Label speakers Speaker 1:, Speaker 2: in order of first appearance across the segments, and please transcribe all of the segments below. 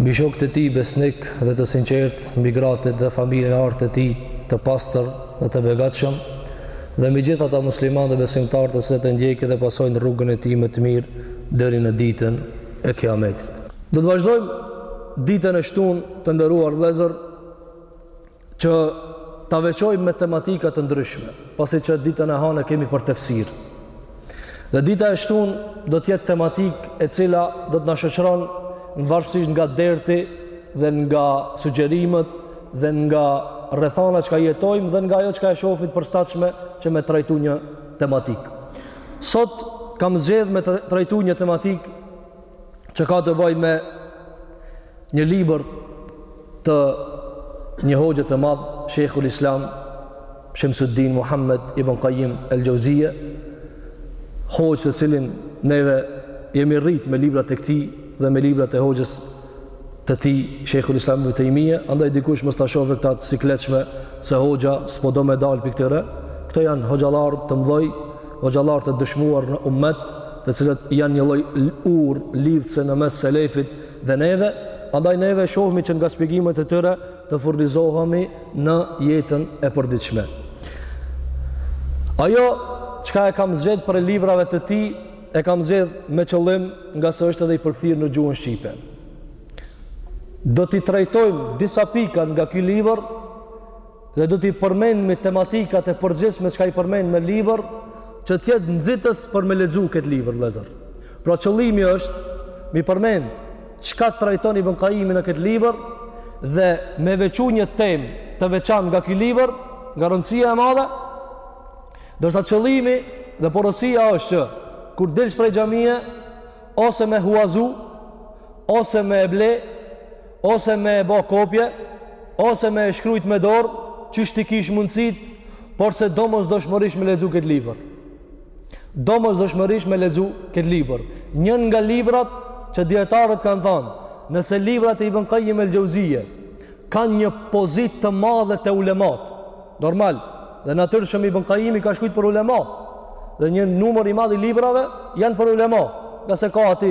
Speaker 1: Mbi shokët e tij besnikë dhe të sinqertë, mbi gratit dhe familjen e artë të tij të pastër dhe të begatshëm, dhe mbi gjithë ata muslimanë dhe besimtarë të cilët e ndjekin dhe pasojnë rrugën e tij më të mirë deri në ditën e Kiametit. Do të vazhdojmë ditën e shtunë të nderuar vëllezër që ta veçojmë me tematika të ndryshme, pasi që ditën e hanë e kemi për tefsir. Dhe dita e shtunë do të jetë tematikë e cila do të na shoqëron varësisht nga derti dhe nga sugjerimet dhe nga rrethana çka jetojmë dhe nga ajo çka e shofmi t'përshtatshme që me trajtu një tematikë. Sot kam zgjedh me trajtu një tematikë që ka të baj me një libër të një hoxhe të madh, Sheikhul Islam Shamsuddin Muhammad ibn Qayyim al-Jauziyja, hoxhë, të cilin neve jemi rrit me librat e këtij dhe me librat e hoxhës të tij Sheikhul Islam ibn Taymiyya, andaj dikush mos ta shohë këta të sikletshme se hoxha s'po do me dalë prej këtyre, këta janë hoxhallarë të mdhoj hoxhallarë të dëshmuar në ummet, të cilët janë një lloj urë lidhëse në mes selefit dhe neve, andaj neve shohmi që nga spjegimet e tyre të furnizohemi në jetën e përditshme. Ajo çka e kam zgjedh prej librave të tij, e kam zgjedh me qëllim ngase është edhe i përkthyer në gjuhën shqipe. Do t'i trajtojmë disa pika nga ky libër dhe do t'i përmendmi tematikat e përgjithshme çka i përmend në libër që të jetë nxitës për me lexu këtë libër vëllezër. Pra qëllimi është m'i përmend çka trajton Ibn Qayimi në këtë libër dhe me veçu një temë të veçantë nga ky libër, nga rëndësia e madhe. Ndërsa qëllimi dhe porosia është që kur delsh prej xhamie ose me huazu ose me e ble ose me e ba kopje, ose me e shkrujt me dorë, qysh t'i kish mundësitë, porse domosdoshmërish me lexu këtë libër. Domosdoshmërish me lexu këtë libër. Njënë nga librat që dijetarët kanë thanë, nëse librat e Ibn Kajim el-Xheuzije, kanë një pozitë të madhe te ulematë. Normal, dhe natyrshëm Ibn Kajimi ka shkrujt për ulema. Dhe një numër i madh i librave janë për ulema. Ngase ka ati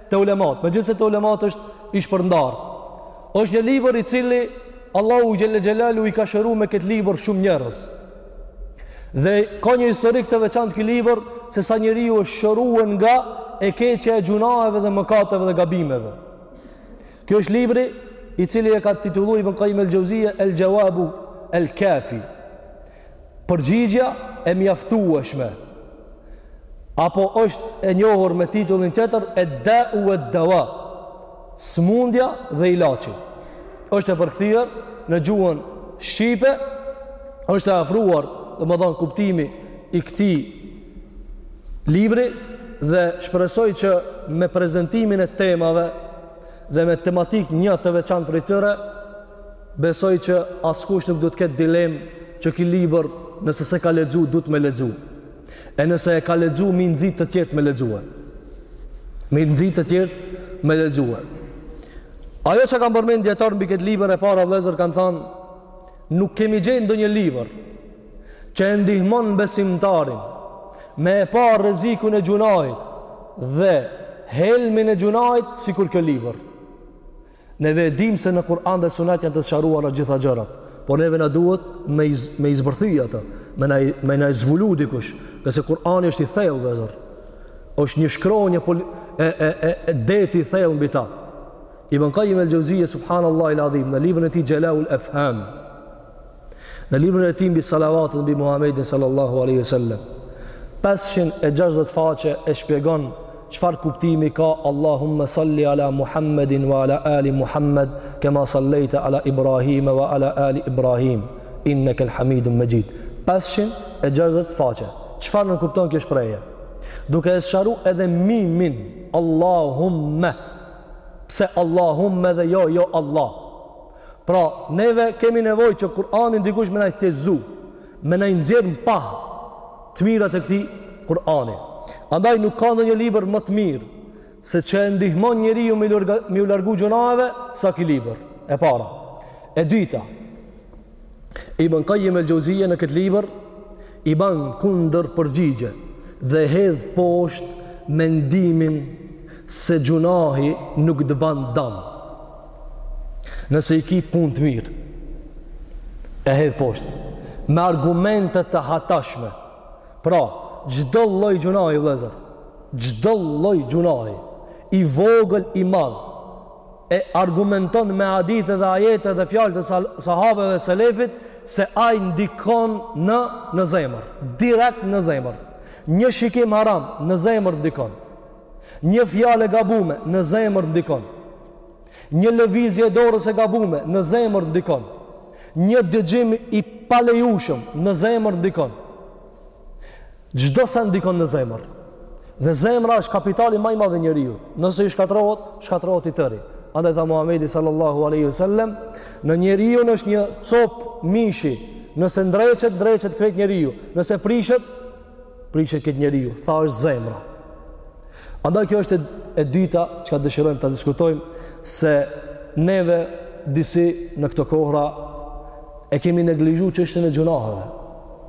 Speaker 1: Te ulemat, megjithëse te ulemat është i shpërndar. Është një libër i cili Allahu xhelle xhelalu i ka shëru me këtë libër shumë njerëz. Dhe ka një historik të veçantë ky libër se sa njeriu është shëruar nga e keqja e gjynaheve dhe mëkateve dhe gabimeve. Ky është libri i cili e ka titulluar Ibn Qayyim el-Jauziyja el-Jawabu el-Kafi. Përgjigja e mjaftueshme apo është e njohur me titullin tjetër ed-dau ue dawa smundja dhe ilaçi është e përkthyer në gjuhën shqipe është e afruar domethënë kuptimi i këtij libri dhe shpresoj që me prezentimin e temave dhe me tematikë një të veçantë prej tyre Besoj që askush nuk do të ketë dilemë që ky libër nëse s'e ka lexu duhet me lexu. E nëse e ka lexu mi nxit të tjerët me lexue. Mi nxit të tjerët me lexue. Ajo çka kanë përmend dijetarët mbi këtë libër e para vllezër kanë thanë nuk kemi gjet ndonjë libër që e ndihmon besimtarin me e pa rrezikun e gjunahit dhe helmin e gjunahit sikur ky libër. Neve e dimë se në Kur'an dhe Sunet janë të sqaruara gjitha gjërat, por neve na duhet me iz, me i zbërthy ato, me na me na zbulu dikush, ngase Kur'ani është i thellë vllezër. Është një shkronjë po, e e e, e deti i thellë mbi ta. Ibn Qayyim el-Jauziyja subhanallahu el-azim në librin e tij Jalaul Afham Në librin e tij mbi salavatet mbi Muhamedin sallallahu alaihi wasallam, 560 faqe e shpjegon çfarë kuptimi ka Allahumma salli ala Muhammedin wa ala ali Muhammed kama sallaita ala Ibrahim wa ala ali Ibrahim innaka al-Hamidum Majid. 560 faqe. Çfarë nënkupton kjo shprehje? Duke e sqaru edhe mimin Allahumma. Pse Allahumma dhe jo ja Allah? Pra, neve kemi nevojë që Kur'anin dikush me na e thjeshtëzu, me na i nxjerr në pah të mirat e këtij Kur'ani. Andaj nuk ka ndonjë libër më të mirë se që e ndihmon njeriun me lërga, me ju largu gjunaheve sa ky libër. E para. E dyta. Ibn Qayyim el-Jauziyja në këtë libër i ban kundër përgjigje dhe hedh poshtë mendimin se gjunahi nuk të ban dam. Nëse i ki punë të mirë, e hedh poshtë me argumente të hatashme. Pra, çdo lloj gjunahi vëllezër, çdo lloj gjunahi, i vogël i madh, e argumenton me hadithe dhe ajete dhe fjalë të sahabeve selefit se ai ndikon në në zemër, direkt në zemër. Një shikim haram në zemër ndikon. Një fjalë e gabume në zemër ndikon. Një lëvizje e dorës e gabume në zemër ndikon. Një dëgjim i palejushëm në zemër ndikon. Çdo sen ndikon në zemër. Dhe zemra është kapitali më i madh i njeriut. Nëse i shkatërrohet, shkatërrohet i tëri. Andaj tha Muhamedi sallallahu alaihi wasallam, në njeriun është një copë mishi, nëse ndreqet, ndreqet krejt njeriu, nëse prishet, prishet krejt njeriu. Tha është zemra. Andaj kjo është e dyta që ka dëshirojmë ta diskutojmë se neve disi në këto kohra e kemi neglizhu çështjen e gjunaheve.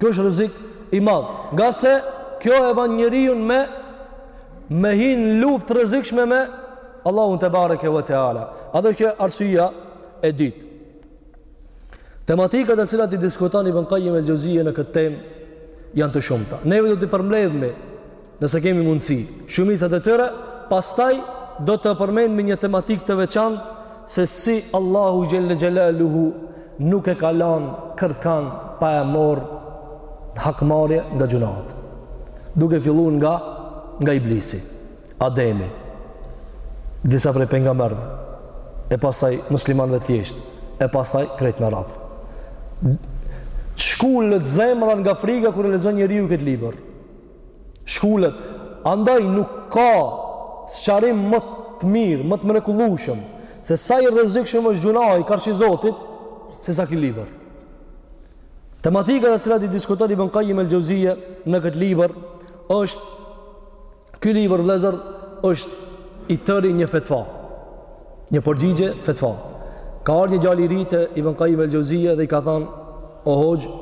Speaker 1: Kjo është rrezik i madh, ngase kjo e ban njeriun me me hin luftë të rrezikshme me Allahun tebareke ve teala. Ajo qe arsyeja e dytë. Tematikat të cilat i diskuton Ibn Qayyim el-Xheuzije në këtë temë janë të shumta. Ne do t'i përmbledhmi nëse kemi mundësi, shumicat e tyre, pastaj do të përmendmi një tematikë të veçantë se si Allahu xhelle xhelaluhu nuk e ka lan kërkan pa e marr në hakmarrje nga gjunahet. Duke fillu nga nga iblisi, Ademi, disa prej pejgamberëve, e pastaj muslimanëve të thjeshtë, e pastaj krejt me radhë. Shkulet zemra nga friga kur e lexon njeriu këtë libër. shkulet andaj nuk ka sqarim më të mirë më të mrekullueshëm se sa i rrezikshëm është gjunahi karshi Zotit se sa ky libër tematikat të cilat i diskuton Ibn Qayyim el-Xheuzije në këtë libër është ky libër vëllazër është i tëri një fetva Një përgjigje fetva. Ka ardhur një djalë i ri te Ibn Qayyim el-Xheuzije dhe i ka thanë: "O hoxhë,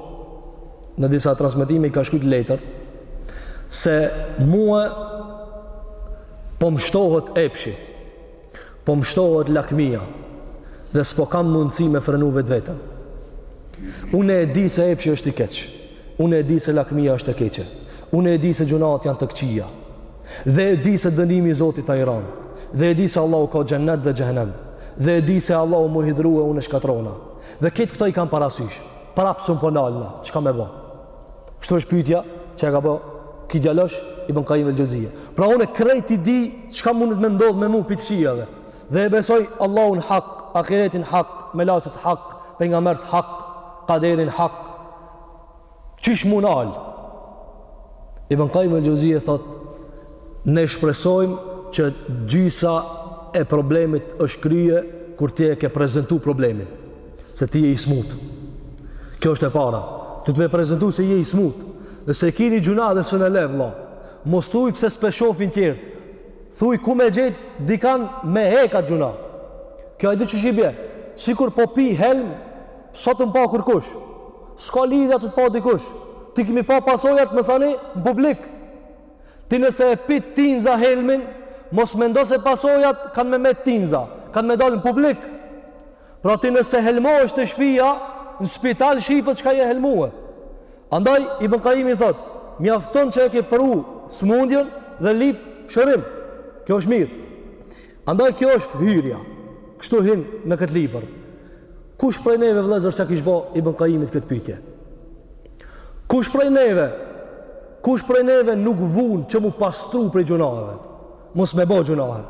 Speaker 1: në disa transmetime i ka shkruar letër se mua po më shtohet epshi, po më shtohet lakmia dhe s'po kam mundësi me frenu vetveten. Unë e di se epshi është i keq, Unë e di se lakmia është e keqe. Unë e di se gjunahet janë të këqija. Dhe e di se dënimi i Zotit asht i ran. Dhe e di se Allahu ka xhennet dhe xhehenem. Dhe e di se Allahu m'u hidhru e unë shkatrrohna. Dhe krejt këto i kam parasysh. Prapë s'un po nalna. Çka me bo? Kështu është pytja që ja ka bo ky djalosh Ibn Qayyim el-Xheuzije. Pra unë krejt i di çka mundet me ndodhë me mu prej t'kqijave. Dhe e besoj Allahun hak, ahiretin hak, melaqet hak, pejgamberët hak, kaderin hak, Qysh m'u ndal? Ibn Qayyim el-Xheuzije thotë, ne shpresojmë që gjysa e problemit është kry kur ti e ke prezentu problemin, se ti je i smut. Kjo është e para. Duhet me prezentu se je i smut. Dhe se ki ni gjunah dhe s'un e len dot. Mos thuj pse s'pe shofin tjert. Thuj ku me gjet dikan me hek at gjunah. Kjo e dy, qysh i bje. Sikur po pi helmë, S'ka t'më pa kurkush. S'ka lidhje a t'ka pa dikush. Ti kemi pa pasojat masandej në publik. Ti nëse e pit tinza helmin, mos mendo se pasojat kanë me met tinza. Kanë me dalë në publik. Pra ti nëse helmo është të shpia, në spital shifet çka je helmuë. Andaj, Ibn Kajimi thot, mjafton që e ke pru sëmundjen dhe lip shërim. Kjo është mirë. Andaj kjo është hyrja. Kështu hyn në këtë libër. Kush prej neve vëllezër s'ia kish bo Ibn Qayimit këtë pyetje? Kush prej neve? Kush prej neve nuk vun, që m'u pastru prej gjunaheve? Mos me bo gjunahe.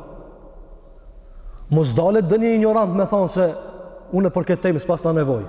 Speaker 1: Mos dalet ndonjë injorant me thanë se unë për këtë temë s'pasna nevojë.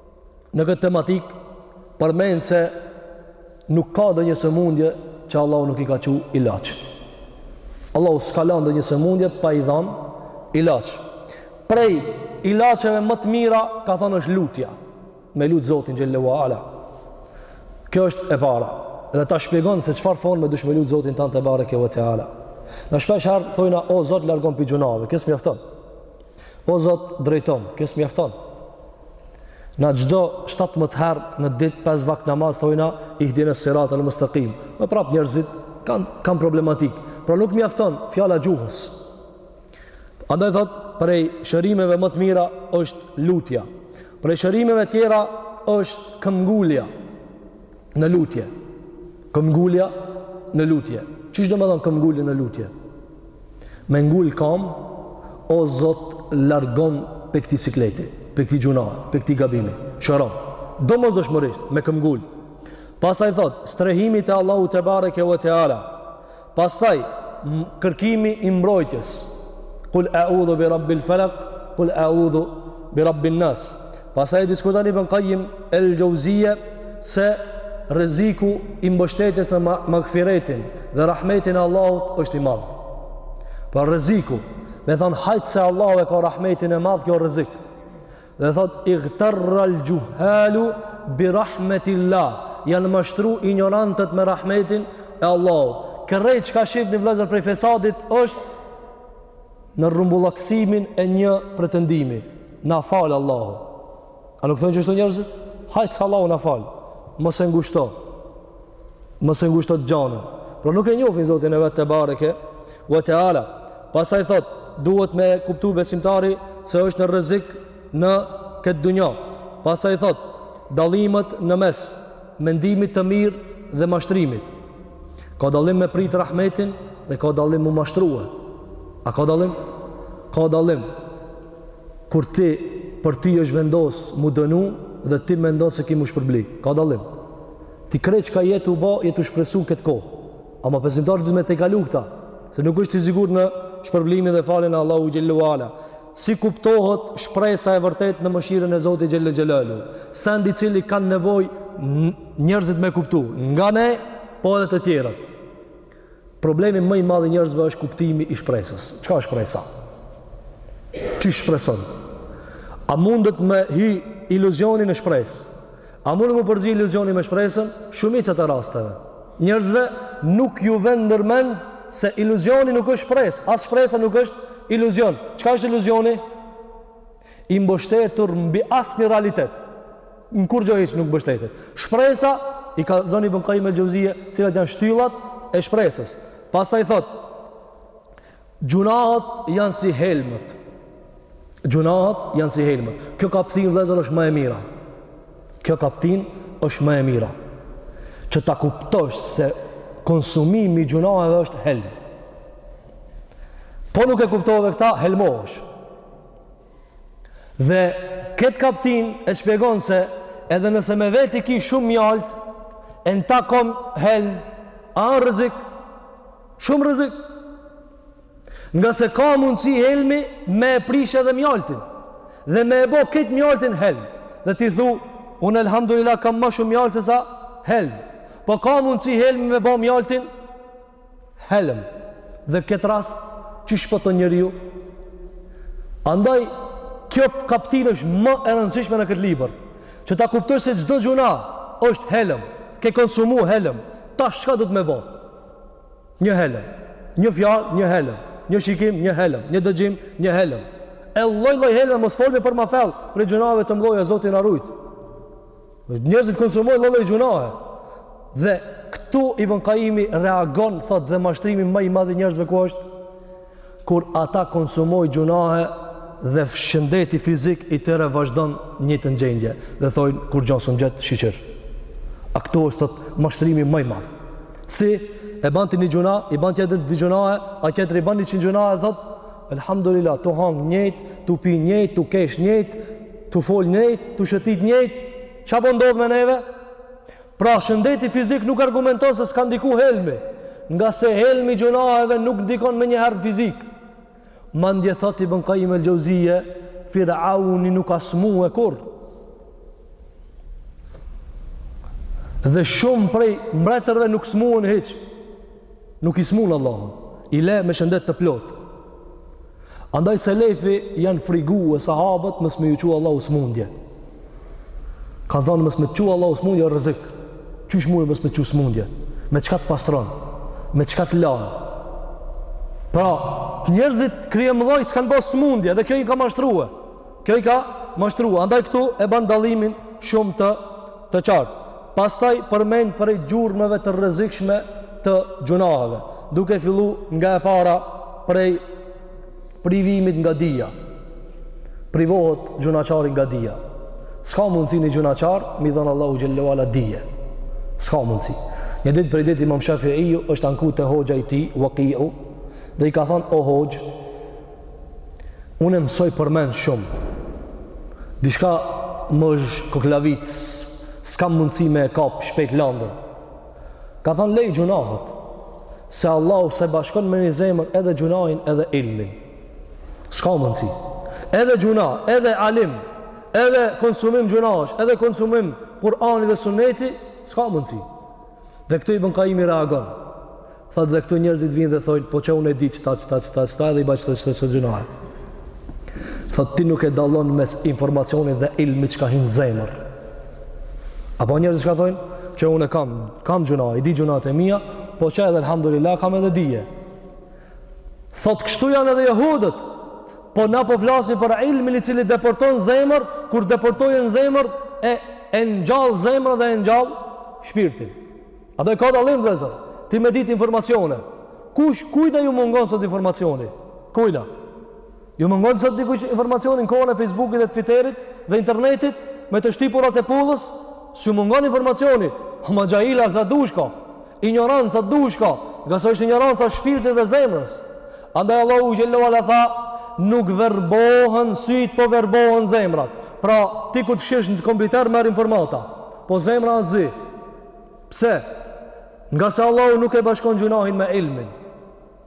Speaker 1: në këtë tematik përmend se nuk ka ndonjë sëmundje që Allahu nuk i ka çu ilaç. Allahu s'ka lanë ndonjë sëmundje pa i dhanë ilaç. Prej ilaçeve më të mira ka thanë është lutja. Me lutë Zotin xhel-le ve ala. Kjo është e para. Dhe ta shpjegon se çfarë thon me dasht me lutë Zotin tan tebareke ve teala. Na shpeshherë thojna o Zot largom pej gjunaheve. Kjo s'mjafton. O Zot, drejtom, kjo s'mjafton. Na çdo 17 herë në ditë pesë vakt namaz thojna ihdina sirat al-mustaqim. Ama prap njerëzit kanë problematik, por nuk mjafton fjala gjuhës. Andaj thot, prej shërimeve më të mira është lutja. Prej shërimeve tjera është këmbëngulja në lutje. Këmbëngulja në lutje. Qysh domethonë këmbëngulja në lutje? Me ngul kam o zot largom pe kti sikleti pe kti gjunahi pe kti gabimi shërom domosdoshmërisht me këmbëngul pastaj thot strehimi te Allahu tebareke ve teala pastaj kërkimi i mbrojtjes kul a'udhu bi rabbil falaq kul a'udhu bi rabbin nas Pastaj e diskuton Ibn Qayyim el-Jauziye se rreziku i mbështetjes në magfiretin dhe rahmetin e Allahut është i madh. Por rreziku, me thon hajt se Allahu e ka rahmetin e madh, kjo rrezik. Dhe thon ightarra al-juhalu bi rahmetillah, janë mashtru injorantët me rahmetin e Allahut. Krejt çka shifni vëllezër prej fesadit është në rrumbullaksimin e një pretendimi. Na fal Allahu. A nuk thojnë kështu njerëzit? Hajt se Allahu na fal. Mos e ngushto. Mos e ngushto gjanën. Por nuk e njofin Zotin e vet tebareke we teala. Pastaj thot, duhet me kuptu besimtari se është në rrezik në këtë dunja. Pastaj thot, dallimet në mes mendimit të mirë dhe mashtrimit. Ka dallim me pritë rahmetin dhe ka dallim mu mashtru. A ka dallim? Ka dallim. Kur ti për ti është vendos mu dënu dhe ti mendon se ki mu shpërbli. Ka dallim. Ti krejt që ka jetë u ba, jetë u shpresu në këtë kohë. Ama besimtari duhet me tejkalu këta. Se nuk është i sigurt në shpërblimin dhe faljen e Allahut Xhelle ue Ala. Si kuptohet shpresa e vërtetë në mëshirën e Zotit Xhelle Xhelaluhu. Send i cili kanë nevojë njerëzit me kuptu nga ne po edhe të tjerët problemi më i madh i njerëzve është kuptimi i shpresës. Çka është shpresa? Qi shpreson? A mundet me hi iluzioni në shpresë? A mundet mu përzi iluzioni me shpresën? Shumica të rasteve. Njerëzve nuk ju vjen ndërmend se iluzioni nuk është shpresë, as shpresa nuk është iluzion. Çka është iluzioni? i mbështetur mbi asnjë realitet. Në kurgjo hiç nuk mbështetet. Shpresa, i ka dhënë Ibn Kajim el Xheuzije, cilat janë shtyllat e shpresës. Pastaj thotë, gjunahët janë si helmet. Gjunahët janë si helmet. Kjo kaptinë vëllezër është më e mira. Kjo kaptinë është më e mira. Që ta kuptosh se konsumimi i gjunaheve është helm. Po nuk e kuptove këta, helmohesh. Dhe këtë kaptinë e shpjegon se edhe nëse me veti ki shumë mjaltë, e një takëm helm, a rrezik? Shumë rrezik. Ngase ka mundësi helmi me e prish edhe mjaltin. Dhe me e bo këtë mjaltin helm. Dhe ti thu, unë elhamdulillah kam ma shumë mjaltë sesa helm. Po ka mundësi helmi me bo mjaltin helm dhe këtë rast që shpëton njeriu andaj kjo kaptinë është më e rëndësishmja në këtë libër që ta kuptosh se çdo gjunah është helm ke konsumu helm tash ka do t me bo një helm një fjalë një helm një shikim një helm një dëgjim një helm e lloj lloj helme mos folmi për ma fell për gjunave të mëdhaja Zoti na rujt Njerëzit konsumojnë lloj lloj gjunahe. Dhe këtu Ibn Kajimi reagon thotë dhe mashtrimi më i madh i njerëzve ku është kur ata konsumojnë gjunahe dhe shëndeti fizik i tyre vazhdon në të njëjtën gjendje dhe thojnë kurgjo s'um gjet shyqyr. A këtu është thotë mashtrimi më i madh. Si e bën ti një gjunah, i bën tjetri dy gjunahe, ai tjetri i bën njëqind gjunahe thotë Elhamdulillah, tu hangër njëjtë, tu pi njëjtë, tu kesh njëjtë, tu fol njëjtë, tu shëtit njëjtë, ça po ndodh me neve? Pra shëndeti fizik nuk argumenton se s'ka ndiku helmi, ngase helmi i gjunaheve nuk ndikon menjëherë në fizik. Madje thotë Ibn Kajim el Xheuzije, Firauni nuk a smu kurrë. Dhe shumë prej mbretërve nuk smuhen hiç. Nuk i smun Allahu. I le me shëndet të plotë. Andaj selefi janë frigu e sahabët mos me ju çu Allahu smundje. Kanë thonë mos me të çu Allahu smundje o rrezik. Qysh mund mos me të çu smundje? Me çka të pastron? Me çka të lan? Pra, njerëzit kryemdhaj s'kanë pas smundje dhe kjo i ka mashtrue. Kjo i ka mashtruar. Andaj këtu e bën dallimin shumë të të qartë. Pastaj përmend prej gjurmëve të rrezikshme të gjunaheve, duke fillu nga e para prej privimit nga dija. Privohet gjunaqari nga dija. S'ka mundësi një gjunaqar, m'i dhënë Allahu xhele ue ala dije. S'ka mundësi. Një ditë prej ditë imam Shafiiu është anku te hoxha i tij, Vekiu, dhe i ka thonë, o hoxhë, Unë mësoj përmend shumë. Diçka më është koklavit, s'kam mundësi me e kap shpejt landën. Ka thonë lej gjunahet, se Allahu s'e bashkon me një zemër edhe gjunahin edhe ilmin. S'ka mundësi. Edhe gjunah, edhe alim, edhe konsumim gjunahesh, edhe konsumim Kur'ani dhe sunneti, s'ka mundësi. Dhe këtu Ibn Kajimi reagon. Thot dhe këtu njerëzit vinë dhe thojnë, po qe unë e di qëta, qëta, qëta, qëta, edhe i baj qëta, qëta, qëta, gjunahe. Thot ti nuk e dallon mes informacionit dhe ilmit që ka hi n'zemër. Apo njerëzit çka thojnë, qe unë kam, kam gjunahe, i di gjunahet e mija, po qe edhe, alhamdulillah, kam edhe dije. Thot kështu janë edhe jehudët. Po na po flasim për ilmin i cili deporton n'zemër, kur deporton në zemër e e ngjall zemrën dhe e ngjall shpirtin. A do e ka dallim vëllazër? Ti me ditë informacione. Kush kujna ju mungon sot informacioni? Kujna. Ju mungon sot dikush informacioni në kohën e Facebookit dhe Twitterit dhe internetit me të shtypurat e pullës? S'ju mungon informacioni? Ama xhahila sa dush ka. Injorant sa dush ka, ngase është injoranca e shpirtit dhe zemrës. Andaj Allahu xhele ue ala tha, nuk verbohen sytë, po verbohen zemrat. Pra, ti kur të shish në kompjuter merr informata, po zemra a zi. Pse? Ngase Allahu nuk e bashkon gjunahin me ilmin.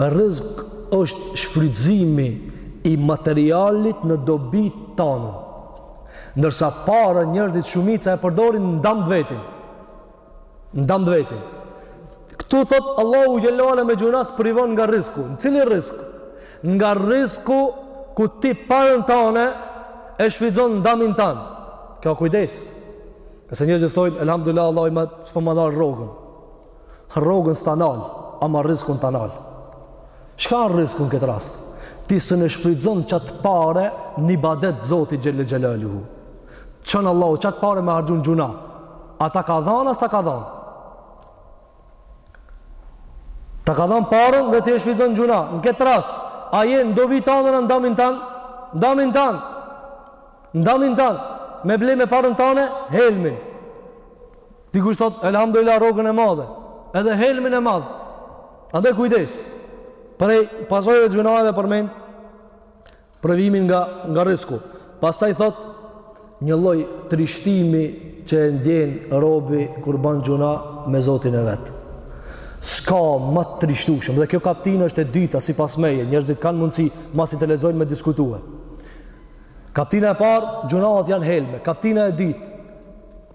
Speaker 1: Rrizk është shfrytëzimi i materialit në dobi tanë. Ndërsa paren njerëzit shumica e përdorin n'dam t'vetin. N'dam t'vetin. Këtu thot Allahu xhele ue ala me gjunah t'privon nga rrizku. Nga cili rrizk? Nga rrizku ku ti paren tane e shfrytëzon n'damin tan. Kije kujdes. Se njerëzit thonë elhamdulillah Allahu mu s'po ma ndal rrogën. Rrogën s'ta nal, ama rrizkun ta nal. Çka rrizkun n'këtë rast? Ti se ne shfrytzon qatë pare n'ibadet Zotit xhel-le xhelaluhu. Çon Allahu qatë pare me harxhu n'gjuna. A ta ka dhanë, a s'ta ka dhanë. Ta ka dhanë parën dhe ti e shfrytzon n'gjuna. Në këtë rast, a je në dobi tane a n'damin tan? N'damin tan. N'damin tan. Me ble me parën tane, helmin. Dikush thot elhamdulillah rrogën e madhe, edhe helmin e madhe. Andaj kujdes. Prej pasojave të gjunave përmend privimin nga nga rrizku. Pastaj thot një lloj trishtimi që e ndjen robi kur ban gjuna me Zotin e vet. S'ka më të trishtueshëm dhe kjo kaptinë është e dyta sipas meje, njerëzit kanë mundësi masi të lexojnë me diskutue. Kaptina e parë, gjunaat janë helme. Kaptina e dytë,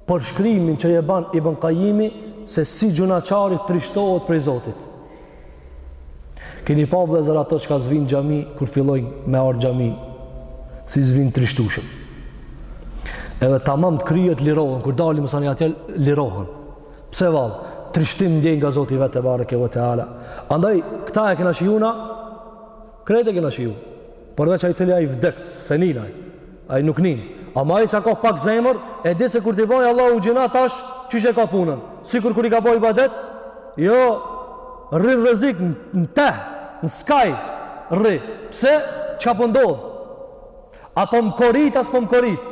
Speaker 1: përshkrimin që e ban Ibn Kajimi se si gjunaçari trishtohet prej Zotit. Keni pa vllezër ata çka s'vin n'xhami, kur fillojn me ardh n'xhami, si vin trishtushëm. Edhe tamam t'kryhet lirohen, kur dalin masanej atëher, lirohen. Pse vallë, trishtim ndjen nga Zoti i vet tebareke ve teala. Andaj, këta e kena shiju na, Krejt e kena shiju. Përveç ai cili a i vdekt, s'e nin ai. Ai nuk nin. Ama ai sa ka pak zemër, e di se kur t'i boj Allahut gjuna tash, qysh e ka punën. Sikur kur i ka bo ibadet, jo rri rrezik në te, në skaj rri. Pse? Çka po ndodh? A po më korit, a s'po më korit.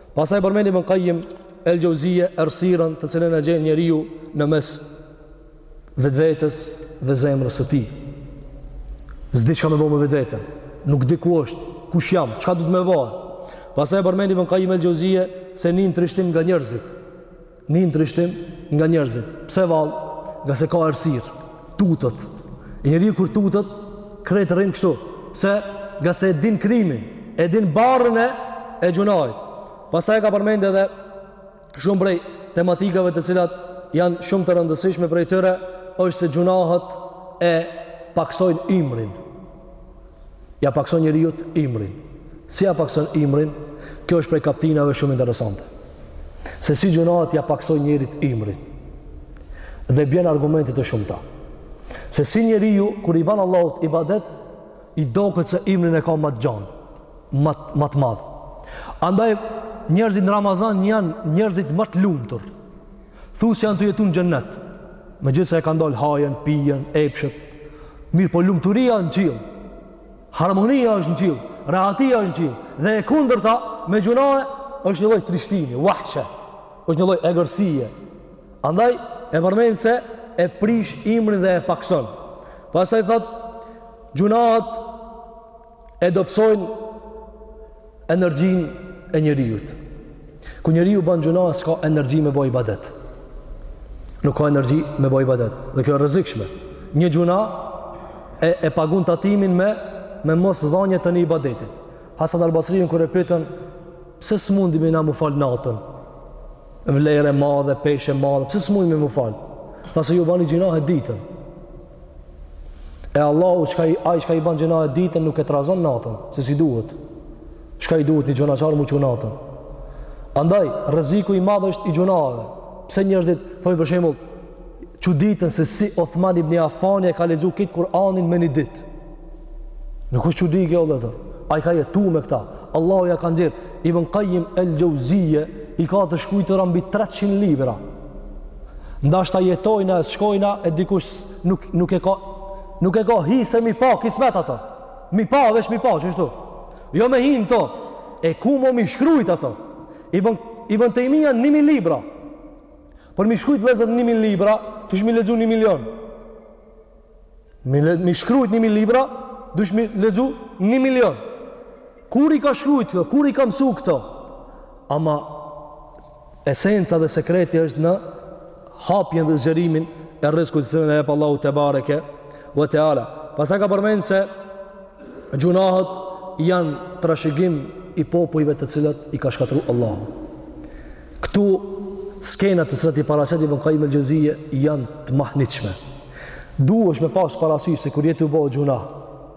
Speaker 1: Pastaj përmend Ibn Qayyim el-Jauziyje errësirën të cilën e gjen njeriu në mes vetvetes dhe zemrës së tij. S'di çka me bo me vetveten. Nuk di ku është, kush jam, çka du me bo. Pastaj përmend Ibn Qayyim el-Jauziyje se nin trishtim nga njerëzit. Nin trishtim nga njerëzit. Pse vallë? Ngase ka errsirë. Tutët. E njeri kur tutët, krejt rrin kështu. Pse? Ngase e din krimin, e din barrën e, e gjunajt. Pastaj e ka përmendë edhe shumë prej tematikave të cilat janë shumë të rëndësishme prej tyre, është se gjunahët e paksojnë imrin. Ja pakson njeriut imrin. Si ja pakson imrin? Kjo është prej kaptinave shumë interesante. Se si gjunahet ja pakson njeriut imrin. Dhe bjen argumente të shumta. Se si njeriu, kur i ban Allahut ibadet, i doket se imrin e ka ma të gjanë, ma të madh. Andaj, njerëzit në Ramazan janë njerëzit ma të lumtur. Thu se janë tu jetu në xhennet. Megjithëse e ka ndal hajen, pijen, epshët. Mirëpo lumturia në qiell. Harmonia është në qiell, rehatia është në qiell. Dhe e kundërta, me gjunae është një lloj trishtimi, vahshe. Është një lloj egërsie. Andaj e përmend se e prish imrin dhe e pakson. Pastaj thot gjunaat e dobësojnë energjinë e njeriut. Kur njeriu ban gjuna, s'ka energji me bëj ibadet. Nuk ka energji me bëj ibadet. Dhe kjo është rrezikshme. Një gjuna e pagun tatimin me me mos dhënie të një ibadetit. Hasan al-Basri kur e pyetën pse s'mundim na mu fal natën? Vlerë e madhe, peshë e madhe, pse s'mundim mu fal? Tha se ju bani gjunae ditën. E Allahu, çka i, ai çka i ban gjunae ditën, nuk e trazon natën, se s'i duhet. Çka i duhet një gjunaqar mu çu natën. Andaj, rreziku i madh është i gjunave. Pse njerëzit, thomi për shemull, çuditen se si Othman ibn Afani e ka lexu këtë Kur'anin me një ditë. Nuk është çudi kjo vëllezër. Ai ka jetu me këta. Allahu ia ka zgjat. Ibn Kajim El Xheuzije i ka të shkrujtura mbi 300 libra. Ndashta jetojna e shkojna e dikush nuk, nuk e ka nuk e ka hise mi pa kismet ato. Mi pa, veç mi pa, qështu. Jo me hi në to. E ku ma mi shkrujt ato. Ibn, Ibn Tejmija ni mijë libra. Por mi shkrujt vllazën ni mijë libra, dush mi lexu një milion. Mi, le, mi shkrujt ni mijë libra, dush mi lexu një milion. Kur i ka shkrujt këto? Kur i ka mësu këto? Ama esenca dhe sekreti është në hapjen dhe zgjerimin e rrizkut të cilën e jep Allahu tebareke ve teala. Pastaj ka përmend se gjunahët janë trashëgim i popujve të cilët i ka shkatru Allahu. Këtu skenat të cilat i paraqet Ibn Kajim el Xheuzije janë të mahnitshme. Duhesh me pasë parasysh se kur je tu bo gjunahë,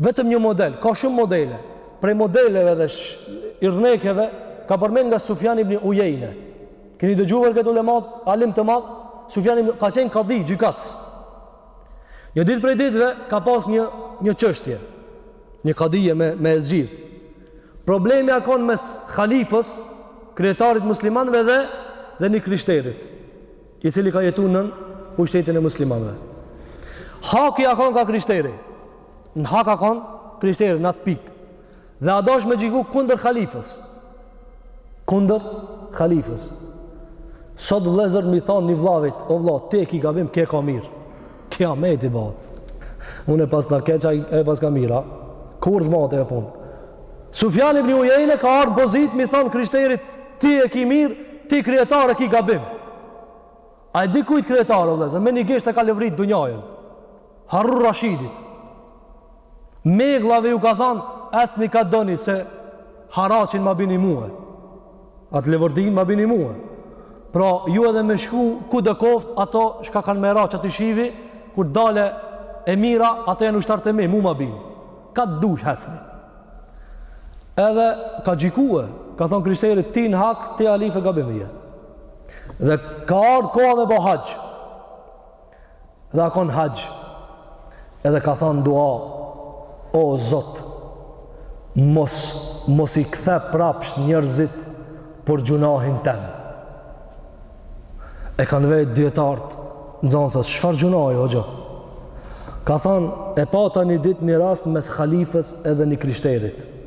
Speaker 1: vetëm një model, ka shumë modele. Prej modeleve dhe yrnekeve ka përmend nga Sufjan ibn Ujejne. Keni dëgju për këtë ulema, alim të madh, Sufjan ibn ka qenë kadi gjykatës. Një ditë prej ditëve ka pas një një çështje. Një kadije me e zgjidh. Problemi a kon mes halifës, kryetarit muslimanëve dhe dhe një krishterit. i cili ka jetu nën pushtetin e muslimanëve. Haki a konë ka krishteri, në hak a konë krishteri, në atë pikë, dhe a dasht me gjiku kundër khalifës, kunder khalifës, sot vlezër mi thonë një vlavit, o vla, te ki gabim, ky e ka mirë, Kja me ti bat. Unë e pas në keqa e pas ka mira. Kur të mate e pun. Sufjan ibn Ujejne ka ardhë pozitë me i thonë krishterit ti e ki mirë, ti kryetar e ki gabim. A e di kujt kryetar o vllezër? Me një gisht e ka lëvrit dunjajën. Harun Rashidit. Mjegllave ju ka than, ecni ka doni se haraçin ma bini mue. Atë leverdinë ma bini mue. Pra ju edhe me shku kudo koft, ato çka kanë me ra që të shivi, kur dale e mira, ato janë ushtarët e mi, mu ma bini. Ka të dush, ecni. Edhe ka gjikue, ka thonë krishterit, ti në hak, ti halife gabim je. Dhe ka ardhë koha me bo haxh. Dhe ka kon haxh edhe ka thënë dua o Zot mos mos i kthe prapsht njerëzit për gjunahin tem. E kanë vetë dijetarët nxanësat, çfarë gjunahi, hoxhë? Ka thonë, e pata një ditë një rast mes halifës edhe një krishterit.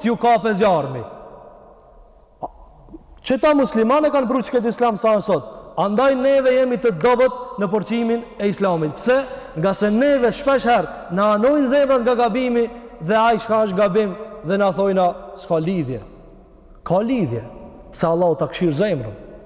Speaker 1: T'ju kape zjarmi. Qëta muslimanë kanë pru qëkëtë islam sa në sot. Andaj neve jemi të dobët në përçimin e islamit. Pse? Ngase neve shpesh herë na anojnë zemrat nga gabimi dhe ai çka është gabim dhe na thojna s'ka lidhje. Ka lidhje. Se Allahu ta kshir zemrën.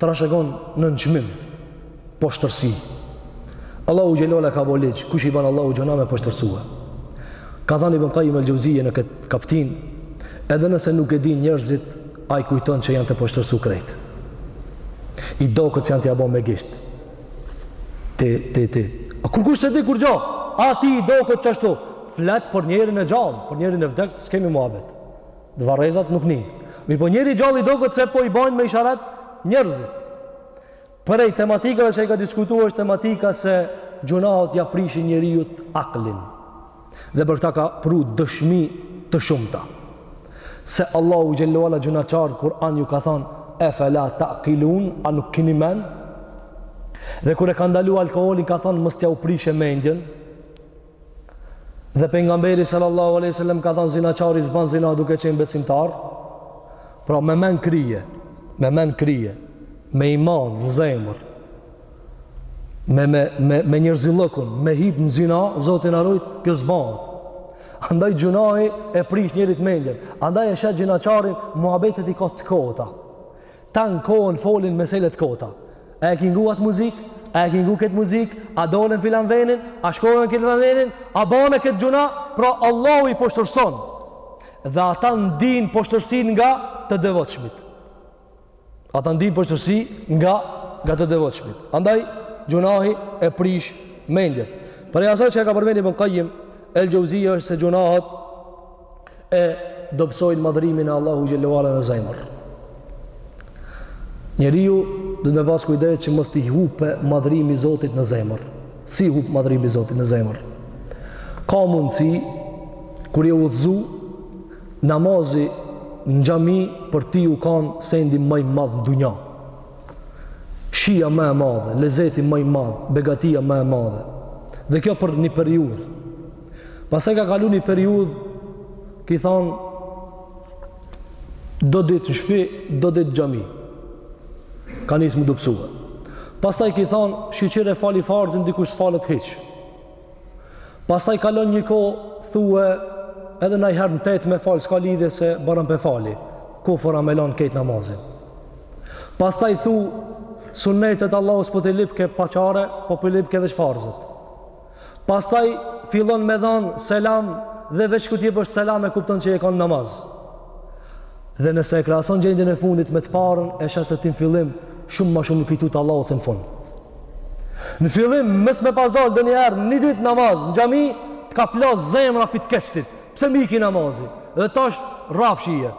Speaker 1: trashëgon nënçmim, poshtërsi. Allahu xhelle ala ka bo ligj, kush i banë Allahut gjunah me poshtërsua. Ka thanë Ibn Kajim el Xheuzije në këtë kaptinë, edhe nëse nuk e dinë njerëzit, ai kujton që janë t'e poshtërsu krejt. I doket që janë t'ia bo me gisht. Ti, ti, ti. A kurkush s'e di kurgjo. Atij i doket qashtu. Flet për njerin e gjallë, për njerin e vdekt, s'kemi muabet. Varrezat nuk nin. Mirëpo njeri i gjallë i doket se po i bajnë me isharat njerëzit. Prej tematikave që ai ka diskutuar është tematika se gjunahet ia prishin njeriut aklin. Dhe për këtë ka pru dëshmi të shumta. Se Allahu xhelle ala gjunahqar Kur'an ju ka thënë e fela takilun, a nuk kini men? Dhe kur e ka ndalu alkoholin, ka thonë, mos t'jau prishe mendjen, Dhe pejgamberi sallallahu alejhi ve selem ka thënë zinaqari s'bën zina duke qenë besimtar. Pra me men n'krye, me men n'krye, me iman në zemër. Me me me me njerëzillëkun, me hip në zina, Zoti na rujt, kjo s'bahet. Andaj gjunahi e prish njerit mendjen. Andaj e sheh gjynahqarin muhabetet i ka të kota. Tan kohën folin mesele të kota. A e ki ngu atë muzikë? A e ki ngu këtë muzikë? A dole n'filan venin? A shkove n'filan venin? A bane këtë gjunah? Pra Allahu i poshtërson. Dhe ata ndin poshtërsi nga të devotshmit. Ata ndin poshtërsi nga, nga të devotshmit. Andaj, gjunahi e prish mendjen. Prej asaj që e ka përmend Ibn Kajim El Xheuzije është se gjunahet e dobësojnë madhërimin e Allahut xhele ue ala në zemër. Njeriu duhet me pas kujdes që mos t'i hupë madhërimi i Zotit në zemër. Si i hup madhërimi i Zotit në zemër? Ka mundësi, kur je udhëzu, namazi në xhami për ti u kanë sendi ma i madh në dunja. Shija ma e madhe, lezeti ma i madh, begatia ma e madhe. Dhe kjo për një periudhë. Pastaj ka kalu një periudhë, ki thonë, do ditë në shpi, do ditë xhami. Ka nisë m'u dobësu. Pastaj ki thonë, shyqyr e fali farzin, dikush s'falet hiç. Pastaj kalon një kohë, thue, edhe najherë n'tetë me falë, s'ka lidhje se barem po e fali, ku fëra me lanë krejt namazin. Pastaj thu, sunetet Allahu s'po t'i lypke paçare, po po i lypke veç farzet. Pastaj fillon me dhanë selam dhe veç kur të jepsh selam e kupton që je konë n'namaz. Dhe nëse e krahason gjendjen e fundit me të parën, e sheh se ti në fillim shumë ma shumë iu ki tut Allahut se në fund. Në fillim mos me pas dalë ndonjëherë një ditë namaz në xhami, të ka plas zemra pi t'keqtit. Pse m'iki namazi? Dhe tash t'ra fshije.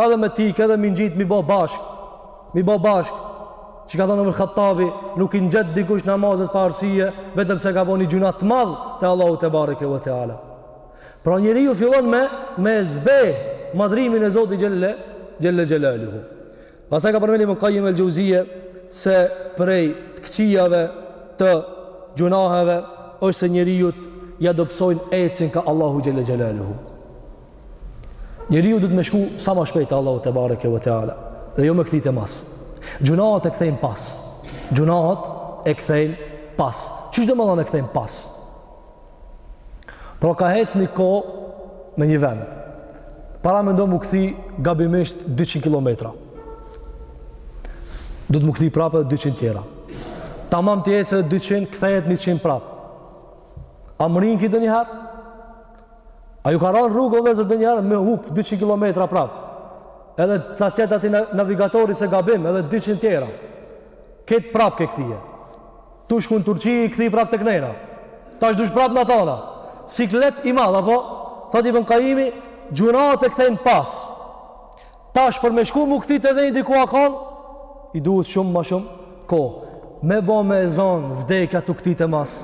Speaker 1: Edhe me t'ikë, edhe m'i ngjitë m'i bo bashkë, m'i bo bashkë, që ka thonë Omer Hatabi, nuk i ngjet dikush namazet pa arsye, vetëm se ka bo një gjunah të madh te Allahu tebareke ue teala. Pra njeriu fillon me, me zbeh madhërimin e Zotit xhele, xhele xhelaluhu. Pastaj ka përmend Ibn Kajim El Xheuzije, se prej të këqijave të gjunaheve, është se njeriut ia dobësojnë ecjen ka Allahu xhele xhelaluhu. Njeriu duhet me shku sa ma shpejt te Allahu tebareke ue teala. Dhe jo me u kthy te mas. Gjunahet e kthejnë pas. Gjunahet e kthejnë pas. Qysh domethanë e kthejnë pas? Pra ka hec një kohë në një vend. Paramendo m'u kthy gabimisht 200 km. Duhet m'u kthy prapë edhe 200 tjera. Tamam të hecë 200, kthehet 100 prapë. A mrrin ky ndonjëherë? A ju ka ranë rrugë vëllezër ndonjëherë me hup 200 km prap? Edhe ta qet aty navigatori se gabim edhe 200 tjera. Krejt prap ke kthye. Tu shku në Turqi je kthy prap tek nena. Tash dush prap na tona. Siklet i madh apo thot Ibn Kajimi gjunahet e kthejnë pas. Tash për me shku m'u kthy te vendi ku a kan, i duhet shumë ma shumë kohë. Me bo me e zanë vdekja tu kthy te mas,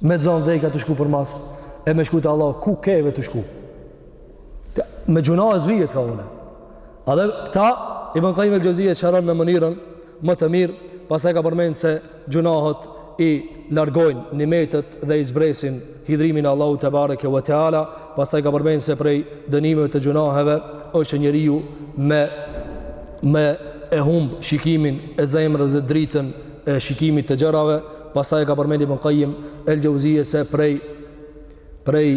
Speaker 1: me zanë vdekja tu shku përmas, e me shku te Allah, ku ke ve tu shku? Me gjunahe s'vijet ka une. Edhe kta Ibn Kajim el-Xhevzije e sqaron në mënyrën, më të mirë, pastaj ka përmend se gjunahët i largojnë nimetet dhe i zbresin hidhrimin e Allahut tebareke ve teala, pastaj ka përmend se prej dënimeve të gjunaheve është njeriu me me e humb shikimin e zemrës dhe dritën e shikimit të gjërave, pastaj ka përmend Ibn Kajim el-Xhevzije se prej prej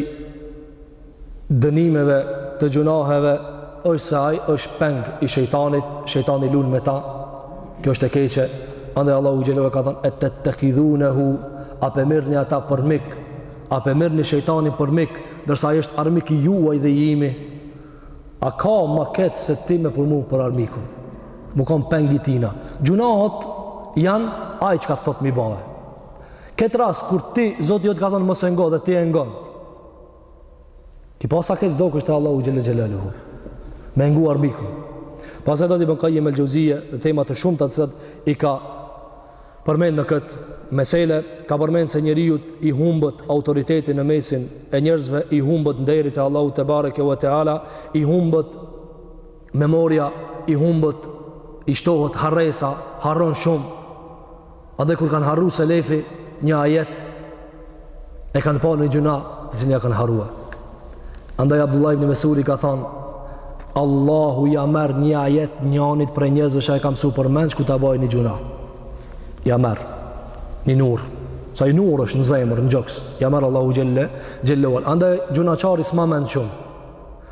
Speaker 1: dënimeve të gjunaheve është se ai është peng i shejtanit, shejtani lun me ta. Kjo është e keqe. Andaj Allahu xhelaluhu ka thënë etettehidhunehu a pe merrni ata për mik, a pe merrni shejtanin për mik, ndërsa ai është armik i juaj dhe i imi. A ka ma keq se ti me punu për armikun? Mu kon peng i tina. Gjunahet janë ai çka thot mi ba. Këtë rast kur ti Zoti jot ka thënë mos e ngo dhe ti e ngon. Ti pa sa keq dokesh te Allahu xhelle xhelaluhu. Me ngu armikun. Pastaj thot Ibn Kajim el-Xhevzije në temat e shumta të cilat i ka përmend në këtë mesele, ka përmend se njeriut i humbët autoriteti në mesin e njerëzve, i humbët nderi te Allahu tebareke ve teala, i humbët memoria, i humbët i shtohet harresa, harron shumë. Andaj kur kanë harru selefi një ajet e kanë pa një gjunah të cilin ja kanë harru. Andaj Abdullah ibn Mesudi ka thonë Allahu ja merr një ajet njanit prej njerëzve që e ka msu përmendsh kur ta baj një gjunah. Ja merr një nur. Se ai nur është në zemër, në gjoks. Ja merr Allahu xhelle xhelle ve ala. Andaj gjunahqari s'ma mend shumë.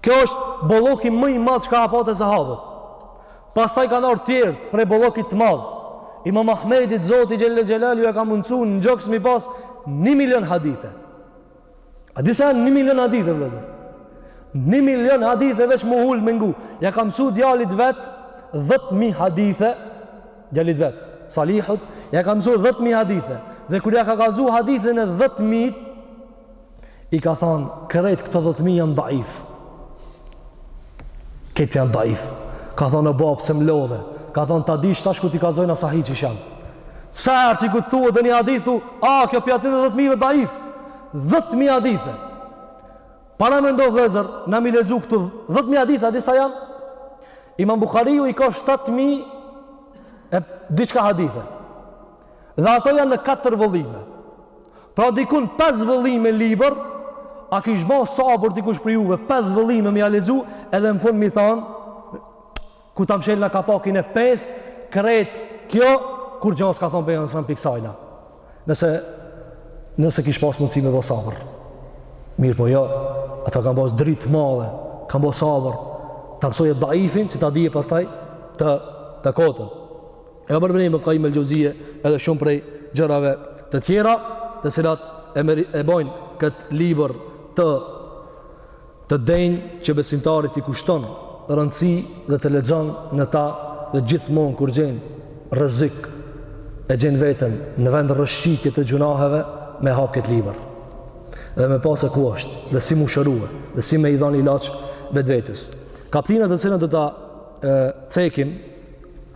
Speaker 1: Kjo është bolloki më i madh që ka pa te sahabët. Pastaj kanë ardh tjerët prej bollokit të madh. Imam Ahmedit Zoti xhelle xhelaluhu ja ka mundsu në gjoks mi pas 1 milion hadithe. A di sa janë 1 milion hadithe vllezër? 1 milion hadithe veç m'u ul me ngu. Ja ka msu djalit vet 10000 hadithe djalit vet. Salihut ja ka msu 10000 hadithe dhe kur ja ka kallzu hadithin e 10000 i ka thanë krejt këto dhetë mijë janë daif këto janë daif ka thanë o babë pse më lodhe ka thanë ta dish tash kur t'i kallzojnë sahih që s'janë sa herë që të thuhet një hadith thu a kjo prej atyne dhetë mijëve daif dhetë mijë hadithe paramendo vllezër na mi lexu këtu dhetë mijë hadithe a di sa janë Imam Buhariu i ka 7000 e diçka hadithe. Dhe ato janë në katër vëllime. Pra dikun pesë vëllime libër, a kish ba sabër dikush për juve pesë vëllime me ia lexu, edhe në fund me than kur ta mshel në kapakin e pesë, krejt kjo kurgja s'ka thon pejgamberi pikësajna. Nëse nëse kish pas mundësi me bo sabër. Mirëpo jo, ata kanë pas dritë të madhe, kanë bo sabër. Ta mësojë daifin, që ta dije pastaj të të kotën. E ka përmendur Ibn Qayyim al-Xheuzije edhe shumë prej gjërave të tjera, të cilat e, meri, e bojnë këtë libër të të denjë që besimtari t'i kushton rëndësi dhe të lexon në ta dhe gjithmonë kur gjen rrezik e gjen veten në vend rrëshqitje të gjynaheve me hap këtë libër dhe me pa se ku është dhe si m'u shërue dhe si me i dhan ilaç vetvetes kaptina të cilën do ta cekim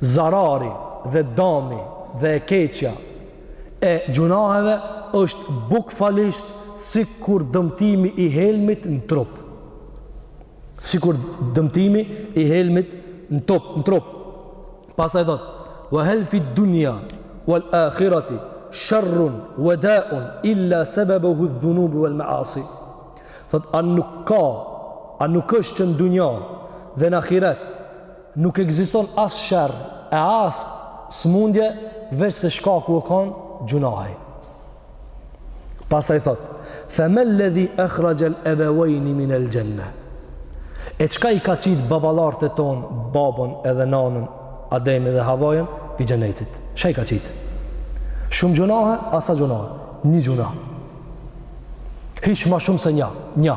Speaker 1: Zarari dhe dami dhe e keqja e gjynaheve është bukvalisht sikur dëmtimi i helmit në trup. Sikur dëmtimi i helmit në trup. Në trup. Pastaj thotë, ve hel fid-dunja, vel-akhirati, sherrun, ve daun, illa sebebuhu dhunubu vel-maasi. Thotë, a nuk ka, a nuk është që në dunja dhe në ahiret, Nuk ekziston as sherr e as sëmundje veçse shkaku u kan gjynahi. Pastaj thot: "Fa mal ladhi akhraja al abawayn min al janna?" E çka i ka qitë baballarët tanë, babën edhe nanën, Ademin dhe Havajën, pi xhenetit? Çka i ka qitë? Shumë gjynahe, a sa gjynahe? Një gjynah. Hiç ma shumë se nja, nja.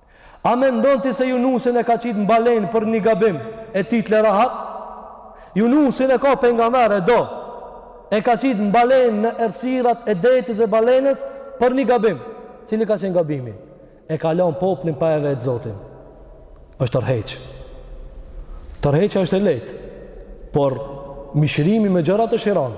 Speaker 1: A mendon ti se Junusin e ka qit në balenë për një gabim e ty të le rahat? Junusin e ka pejgamer e do. E ka qit në balenë në errësirat e detit dhe balenës për një gabim. Cili ka qenë gabimi? E ka lanë popullin pa e vet Zotin. Është tërheq. Tërheqja është e lehtë. Por, mishërimi me gjërat është i rand.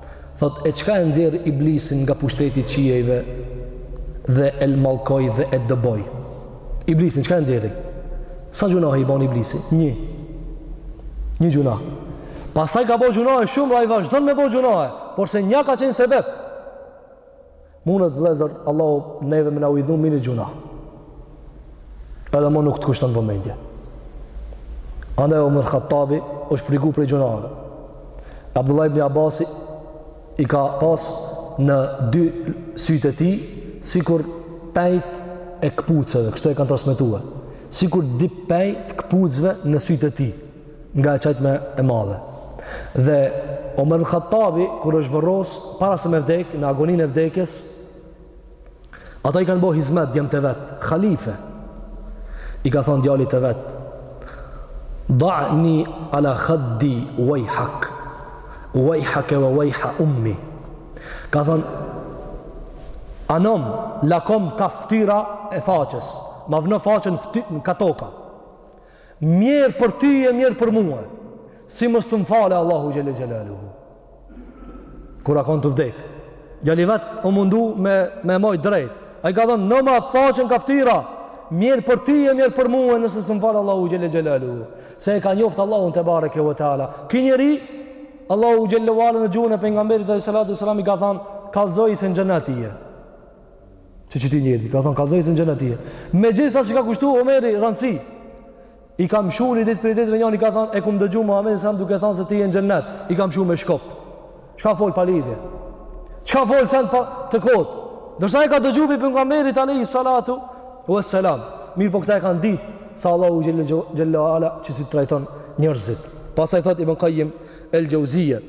Speaker 1: Thotë, e çka e nxorri Iblisin nga pushteti i qiejve dhe e mallkoi dhe e dëboi? Iblisin çka e nxorri? Sa gjynahe i boni Iblisi? Një. Një gjynah. Pastaj ka bo gjynahe shumë, ai vazhdon me bo gjynahe, porse nja ka qenë sebeb. Mundet vëllezër, Allahu neve me na u idhnu me ni gjynah. Edhe mo nuk të kushton vëmendje. Andaj Omer Khattabi është frigu prej gjynaheve. Abdullah ibn Abasi i ka pas në dy sytë e tij, sikur pejt e këpucëve, kështu e kanë transmetue, sikur dy pejt këpucëve në sytë e tij. nga e qajtë ma e madhe. Dhe Omer Khattabi, kur është varros, para se me vdek, në agoninë e vdekjes, ata i kanë bo hizmet, djemtë e vet, khalife, i ka thonë djalit të vet, da'ni ala khaddi wajhak, wajhak e wajha ummi, ka thonë, anom, lakom kah ftyra e faqes, ma vno faqen kah toka, Mjerë për ty e mjerë për mue. Si mos të m'fale Allahu xhele xhelaluhu. Kur a kon tu vdekë. Djali vet u mundu me e majt drejt. Ai i ka thanë, "Noma faqen kah ftyra, mjerë për ty e mjerë për mue, nëse s'më fal Allahu xhele xhelaluhu." Se e ka njoft Allahun tebareke ve teala. Ky njeri Allahu xhele ve ala në gjuhën e pejgamberit alejhi salatu ve selam i ka thanë, "Kallzoi se në xhenet i je." Që qeti njeri, ka thonë, kalzoj se në xhenet i je. Megjithëta s'i ka kushtu Omeri, rëndësi. I ka mshu një ditë për ni ditë me njën, i ka thonë, e kum dëgju Muhammedin savs duke thonë se ti je në xhenet. I ka mshu me shkop. Çka fol pa lidhje? Çka fol send të kotë? Ndërsa e ka dëgju pejgamberin alejhi salatu ve selam. Mirëpo këta e kanë ditë, se Allahu xhele ve ala qysh i trajton njërzit. Pasaj thot Ibn Kajim el Xhevzije,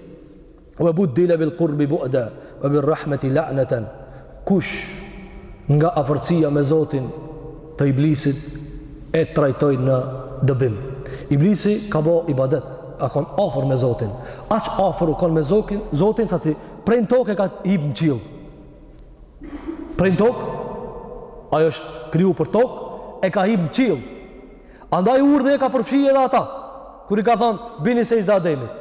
Speaker 1: Wa buddila bil qurbi bu'da wa bir rahmeti la'natan. Kush nga afërsia me Zotin te Iblisi e trajtoi në dëbim. Iblisi ka bo ibadet, a kon afër me Zotin. Aq afër u kon me Zotin, sa që prej toke ka hip në qiell. Prej toke ai është kriju prej toke e ka hip në qiell. Andaj urdhri e ka përfshi edhe ata. Kur i ka thonë, bini sexhde Ademit.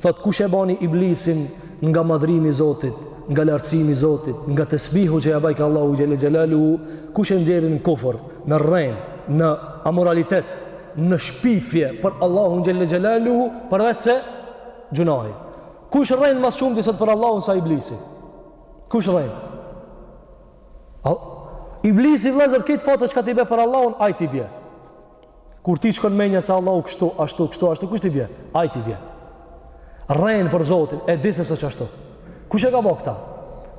Speaker 1: Thotë kush e bani iblisin nga madhrimi i Zotit, nga lartësimi i Zotit, nga tesbihu që ja bajke Allahut xhele xhelaluhu, kush e nxjerri në kufër, në rrenë, në amoralitet, në shpifje për Allahun xhele xhelaluhu, përveç se gjynahi. Kush rrenë ma shumë dej sot për Allahun sa iblisi? Kush rrenë? Iblisi vëllezër këto fate çka t'i bje për Allahun, ai t'i bje. Kur të shkon menja se Allahu kështu, ashtu, kështu, ashtu, kush t'i bje? Ai t'i bje. Rrenë për Zotin, e din se s'është ashtu. Kush e ka bo këta?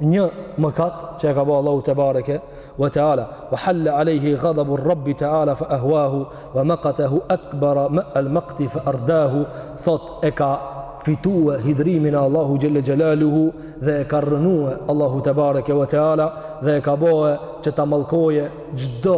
Speaker 1: Një mëkat që e ka bo Allahu tebareke ve teala, wa halla alayhi ghadabu rabbi teala fa ahwahu wa maqatahu akbara l-maqti fa ardahu, thot e ka fitue hidhrimin e Allahut xhele xhelaluhu dhe e ka rrënue Allahu Tebareke ve Teala dhe e ka bo që ta mallkojë çdo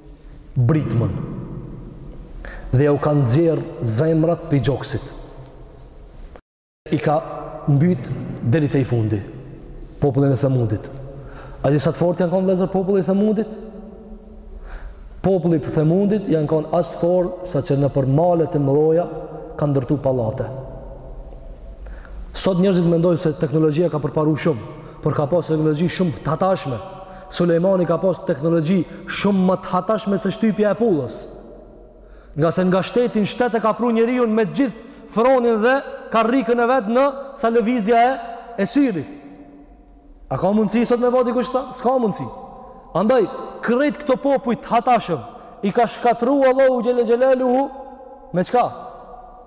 Speaker 1: britmën dhe ja u ka nxjerr zemrat prej gjoksit. I ka mbyt deri te i fundi popullin e Themudit. A di sa të fortë janë kanë vëllezër populli i Themudit? Populli i Themudit janë kanë aq t'fort sa që nëpër male të mëdha kanë ndërtu pallate. Sot njerëzit mendojnë se teknologjia ka përparuar shumë, por ka pas teknologji shumë të hatashme. Sulejmani ka pas teknologji shumë më të hatashme se shtypja e pullës. Ngase nga shteti n'shtet e ka pru njeriun me gjithë fronin dhe karrikën e vet në sa lëvizja e e syrit. A ka mundësi sot me bo dikush këta? S'ka mundësi. Andaj krejt këto popuj të hatashëm i ka shkatërru Allahu xhele xhelaluhu me çka?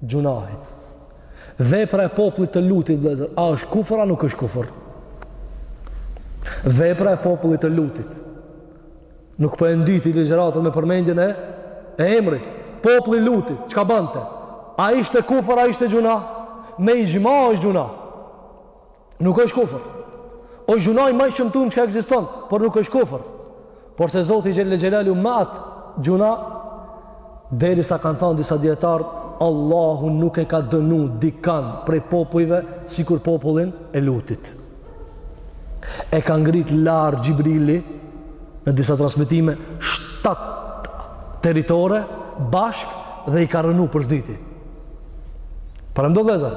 Speaker 1: gjunahit. Vepra e popullit të Lutit, vëllezër, a është kufër a nuk është kufër? Vepra e popullit të Lutit. Nuk po e ndyti ligjëratën me përmendjen e e emrit. Populli i Lutit, çka bante? A ishte kufër, a ishte gjuna? Me ixhma është gjuna. Nuk është kufër. O gjunahi ma i shëmtum çka ekziston, por nuk është kufër. Porse Zoti xhele xhelaluhu me at gjuna derisa kanë thanë disa dijetarë, Allahu nuk e ka dënu dikan prej popujve sikur popullin e Lutit. E ka ngrit lart Xhibrili në disa transmetime shtatë territore bashkë dhe i ka rrënu për s'dyti. Paramendo vllezër,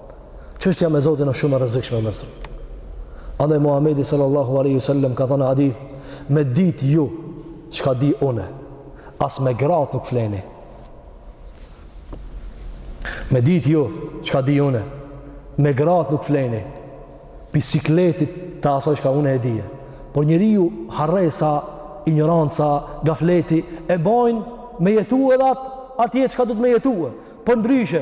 Speaker 1: Çështja me Zotin është shumë e rrezikshme nesër. Andaj Muhamedi sallallahu alaihi wasallam ka thënë hadith, me dit ju çka di unë. As me gratë nuk fleni. Me dit ju çka di unë. Me gratë nuk fleni. Prej sikletit të asaj çka unë e di. Por njeriu harresa, injoranca, gafleti e bojnë me jetu edhe atë e atë çka don me jetu. Po ndryshe,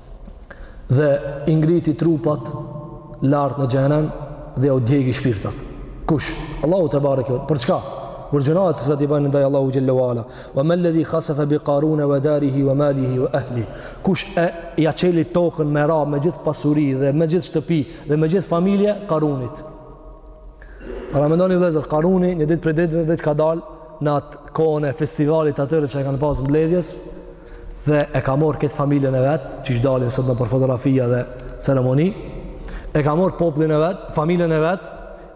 Speaker 1: dhe i ngriti trupat lart në xhenem dhe jau djegi shpirtat. Kush? Allahu tebareke. Për çka? Për gjunahet ndaj Allahu xhallahu ala. Wa man alladhi khasafa bi qarun wa darihi wa malihi wa ahli. Kush ja çeli tokën me ra me gjithë pasuri dhe me gjithë shtëpi dhe me gjithë familje Karunit. Paramendoni vllezër, Karuni një ditë prej ditëve veç ka dalë në atë kohën e festivalit atyre që e kanë pas mbledhjes, dhe e ka morr këtë familjen e vet, qysh dalin sot nëpër fotografia dhe ceremoni, e ka morr popullin e vet, familjen e vet,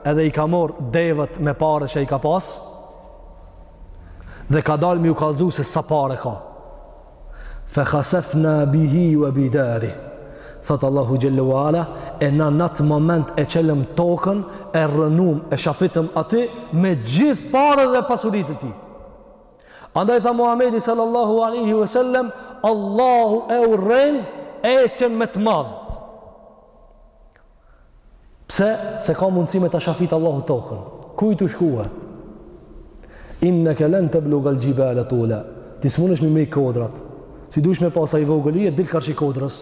Speaker 1: edhe i ka morr devet me pare që i ka pas, dhe ka dalë me ju kallëzu se sa pare ka. Fe khasefna bihi ue bidarihi, thotë Allahu Xhelle ue Ala, e na në atë moment e çelëm tokën, e rrënum, e shafitëm aty, me gjithë pare dhe pasuritë e tij. Andaj tha Muhamedi sallallahu alaihi wasallam, Allahu e urren ecjen me të madh. Pse se ka mundësi me ta shafit Allahu tokën? Ku je tu shku? Innaka lan tablugha al-jibala tula. Ti s'munesh mi me kodrat. Si dush me pas ai vogli e dil karshi kodrës.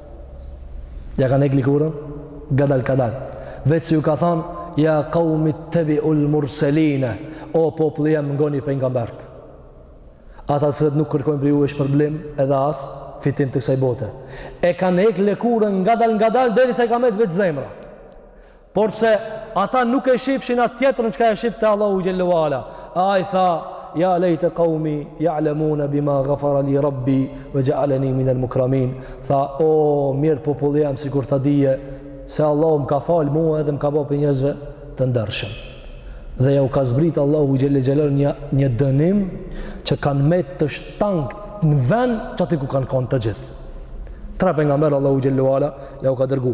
Speaker 1: Ja kanë hek lëkurën, kadal kadal. Veç se ju ka thanë, ja kaumi ttebiul murseline, o populli jem ngoni pejgamberët. Ata të cilët nuk kërkojnë prej juve shpërblim edhe as fitim të kësaj bote. E kanë hek lëkurën, ngadal ngadal, derisa ka met veç zemra. Por se ata nuk e shifshin atë tjetërën çka e shifte Allahu Xhelle ue Ala. Ai tha, ja lejte kaumi jalemune bima gafara li rabbi, ve xhealeni minel mukramin. Tha, o, mirë populli jem sikur ta dije, se Allahu më ka fal mua edhe më ka bo prej njerëzve të ndershëm. Dhe ja u ka zbrit Allahu Xhelle Xhelle një, një dënim që kanë met të shtangun në vend që aty ku kanë konë të gjithë. Tre pejgamberë Allahu Xhelle ue Ala ja u ka dërgu.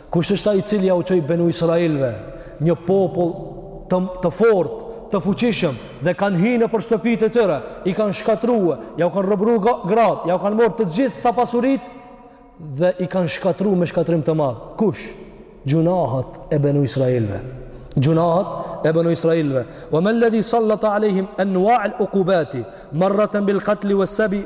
Speaker 1: Kush është ai i cili ja u çoi Benu Israilëve një popull të, të fortë, të fuqishëm dhe kanë hi nëpër shtëpitë e tyre, i kanë shkatrru, ja u kanë robru gratë, ja u kanë morr të gjitha pasuritë dhe i kanë shkatrru me shkatrrim të madh. Kush? Gjynahet e Benu Israilëve. Gjynahet e Benu Israilëve. Wa ma ledhi sallata alejhim enua'l ukubati, marraten bil katli wa sebji,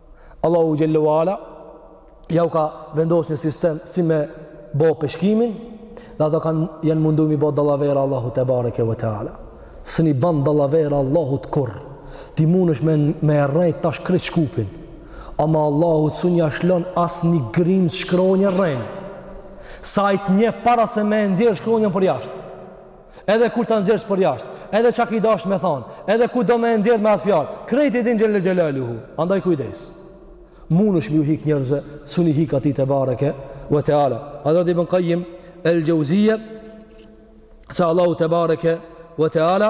Speaker 1: Allahu Xhelle ue Ala ja u ka vendos një sistem si me bo peshkimin dhe ata kanë janë mundu mi bo dallavera Allahut tebareke ve teala s'un i ban dallavera Allahut kurrë ti munesh me, me rrejt tash krejt Shkupin ama Allahut s'un ja lshon as një grimë shkronje rrenë se ai ta njeh para se me nxjerr shkronjën përjashta Edhe kur ta nxjerrsh përjashtë, edhe çka ke dasht me thon, edhe ku do me e nxjerr me atë fjalë, krejt e din xhele xhelaluhu. Andaj kujdes. Mundesh me ju hik njerëzve, s'un i hik atij tebareke we teala. Thotë Ibën Kajim el Xhevzije se Allahu tebareke we teala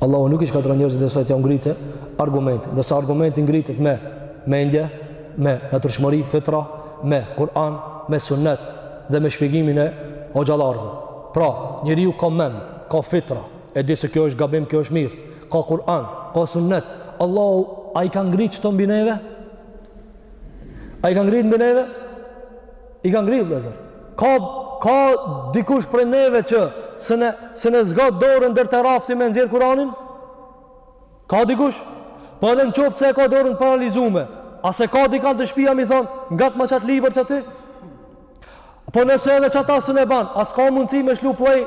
Speaker 1: Allahu nuk i shkatërron njerëzit derisa t'ia ngritë argumentin. Ndërsa argumenti ngritet me mendje, me natyrshmëri, fitra, me Kur'an, me Sunnet dhe me shpjegimin e hoxhallarëve. Pra, njeriu ka mend, ka fitra, e di se kjo është gabim, kjo është mirë. Ka Kur'an, ka Sunnet. Allahu a i ka ngritë kto mbi neve? A i ka ngritë mbi neve? I ka ngritë vëllazër. Ka ka dikush prej neve që se ne se ne zgat dorën deri te rafti me nxjerr Kur'anin? Ka dikush? Po edhe në qoftë se e ka dorën paralizume, a s'e ka dikënd te shpia me i thonë, ngatma qat libër qaty? Po nëse edhe qata s'e ne ban, a s'ka mundësi me lshu play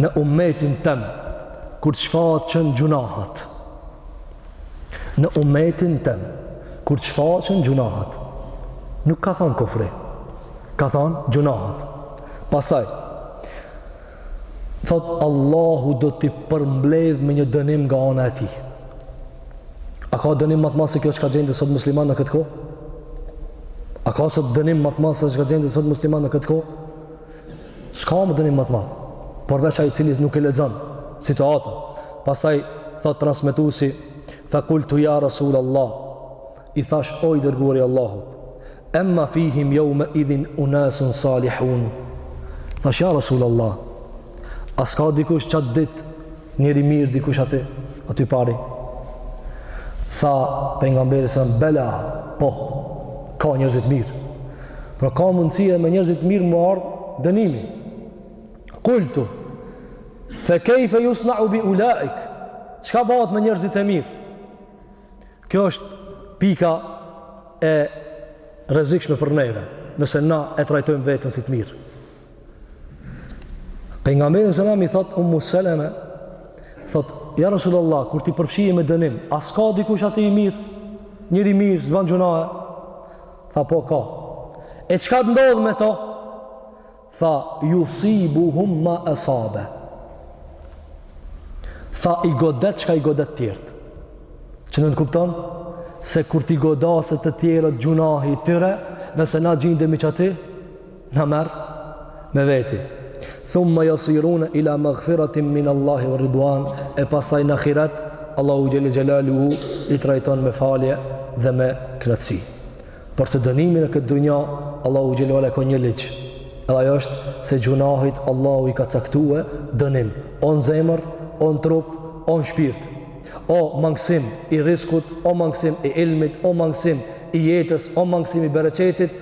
Speaker 1: në umetin tem kur çfaqen gjunahat në umetin tem kur çfaqen gjunahat nuk ka than kufri ka than gjunahat pastaj thot Allahu do t'i përmbledh me një dënim nga ana e tij a ka dënim ma të madh se kjo çka gjendë sot musliman në këtë kohë a ka sot dënim ma të madh se çka gjendë sot musliman në këtë kohë S'ka më dënim ma të madh, por veç ai i cili nuk e lexon situatën. Pastaj thot transmetuesi, "Fa qultu ya Rasul Allah." I thash o i dërguari i Allahut, "Amma fihim yawma idhin unasun salihun." Thash ja Rasul Allah, a s'ka dikush qat ditë Njeri i mirë dikush aty, aty pari. Tha pejgamberi sa bela, po ka njerëz të mirë. Por ka mundësi edhe me njerëz të mirë me ardh dënimi. Kultu. Fe kejfe jusnau bi ulaik. Çka bahet me njerëzit e mirë? Kjo është pika e rrezikshme për neve, nëse na e trajtojmë veten si të mirë. Pejgamberi sallallahu alajhi wasallam i thot Ummu Seleme, thot ja Rasulullah, kur t'i përfshijë me dënim, a s'ka dikush aty i mirë? Njeri i mirë, s'ban gjunahe. Tha po ka. E çka të ndodh me to? Tha jusibuhum ma asabe. Tha i godet çka i godet tjerët. Që nënkupton se kur t'i godasë të tjerët gjunahi i tyre, nëse na gjindemi qaty, Na marr me veti. Thumma yasiruna ila maghfiratin min Allahi wa ridwan. E pastaj në ahiret Allahu xhel xelaluhu i trajton me falje dhe me kënaqësi. Por se dënimi në këtë dunja Allahu xhel ka një ligj. Edhe ajo është se gjunahit Allahu i ka caktue dënim o n'zemër, o n'trup, o n'shpirt. O mangësim i riskut, o mangësim i ilmit, o mangësim i jetës, o mangësim i bereqetit,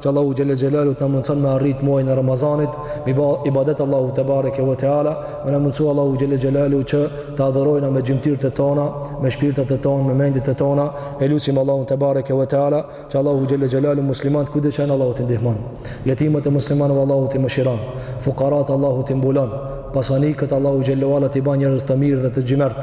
Speaker 1: Që Allahu Xhele Xhelaluhu të na mundëson me arrit muajin e Ramazanit, me i ba ibadet Allahut tebareke ve teala, me na mundësu Allahu Xhele Xhelaluhu që të adhurojna me gjymtyrët e tona, me shpirtat e tona, me mendtë e tona, e lusim Allahun tebareke ve teala, që Allahu Xhele Xhelaluhu muslimanët kudo që janë Allahu t'i ndihmon, jetimët e muslimanëve Allahu t'i mëshiron, fukarat Allahu t'i mbulon, pasanikët Allahu Xhele Xhelaluhu t'i ban njerëz të mirë dhe të xhymert,